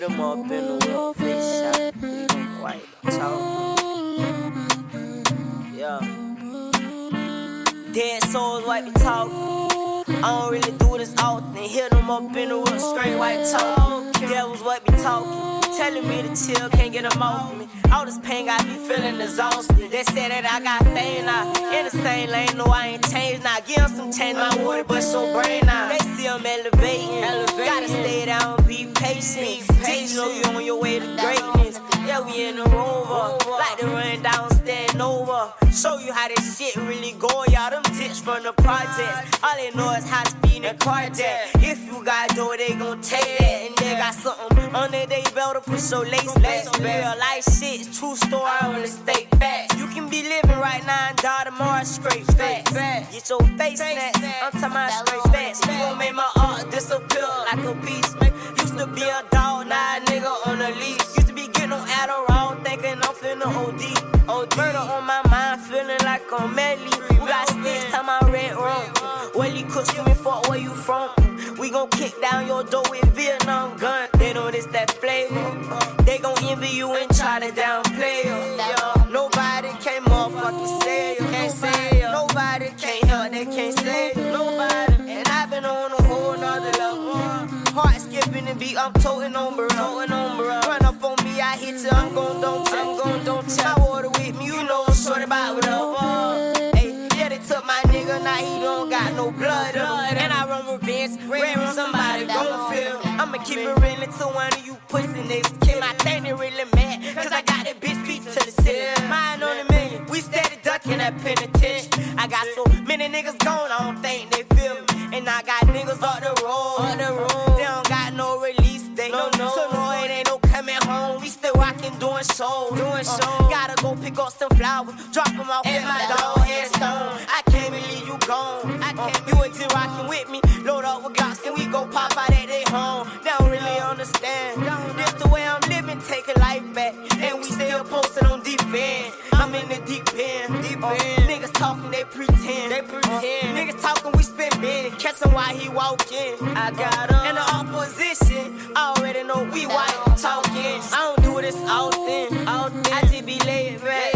hit him up in the little face shot. White toe. Yeah. Dead souls, white me talk. I don't really do this often. Hit him up in the world, straight white talk. Devils, white me talking. Telling me to chill, can't get them off me. All this pain got me feeling exhausted. They said that I got fame now. In the same lane, no, I ain't changed now. Give them some change, my water, but so brain now. They see I'm elevating. Gotta stay down, be patient. Teach know you on your way to greatness. Yeah, we in the rover. Uh, like to run down. Show you how this shit really go. Y'all them tits from the projects. All they know is how speed and carjack. If you got dough, they gon' take that. And they got something under they belt to push your lace back. Real life shit, true story, I wanna stay back. You can be living right now and die tomorrow straight facts. Get your face snatched. I'm talking about straight facts. You gon' make my art disappear like a beast. Used to be a dog, now a nigga on a leash. Used to be getting on Adderall, thinking I'm finna OD. OD. Murder on my mind, feeling like I'm Melly. We got sticks, time I red rum. You cook, you me fuck where you from. We gon' kick down your door with Vietnam gun. They know this that flavor. They gon' envy you and try to downplay you. Nobody can motherfucking say you. Can't say you. Nobody can't help, they can't say. Nobody. And I've been on a whole nother level. Heart skipping the beat, I'm. Toting on bro. Run up on me, I hit you, I'm gon' don't tell. I'm gon' don't tell. Don't blood. blood and I run revenge, ran somebody gon' feel. I'ma keep it real until one of you pussy niggas kill. I think they really mad, cause I got that bitch feet to the ceiling. Mine on a million, we steady ducking that penitentiary. I got so many niggas gone, I don't think they feel me. And I got niggas up the road, up the road. They don't got no release date, no, no. So no, it ain't no coming home. We still rocking, doing shows, doing uh, shows. Gotta go pick up some flowers, drop them off at my dog go pop out at they home. They don't really understand. This the way I'm living, taking life back, and we still posted on defense. I'm in the deep end, deep oh, end. Niggas talking, they pretend, they pretend. Niggas talking, we spin big, catch him while he walking. I got him in the opposition. I already know we white talking. I don't do this often, often. I just be laid back,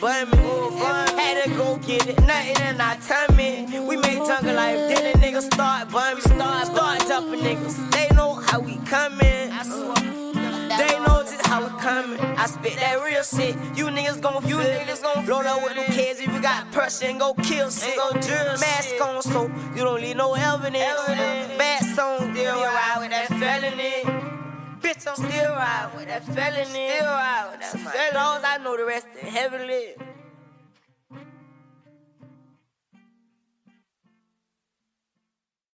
were bumming. Had to go get it, nothing in our tummy. We made jungle life, then the niggas start bumming. Start, start jumping niggas. They know how we coming. I swear. They know just how we coming. I spit that real shit. You niggas gon' feel it. niggas gon' Load up with them kids if you got pressure and go kill shit. Go Mask on so you don't leave no evidence. Bad song, ride with that felony. I'm still ride with that felony. Still ride with that felony. As long as I know the rest in heavenly.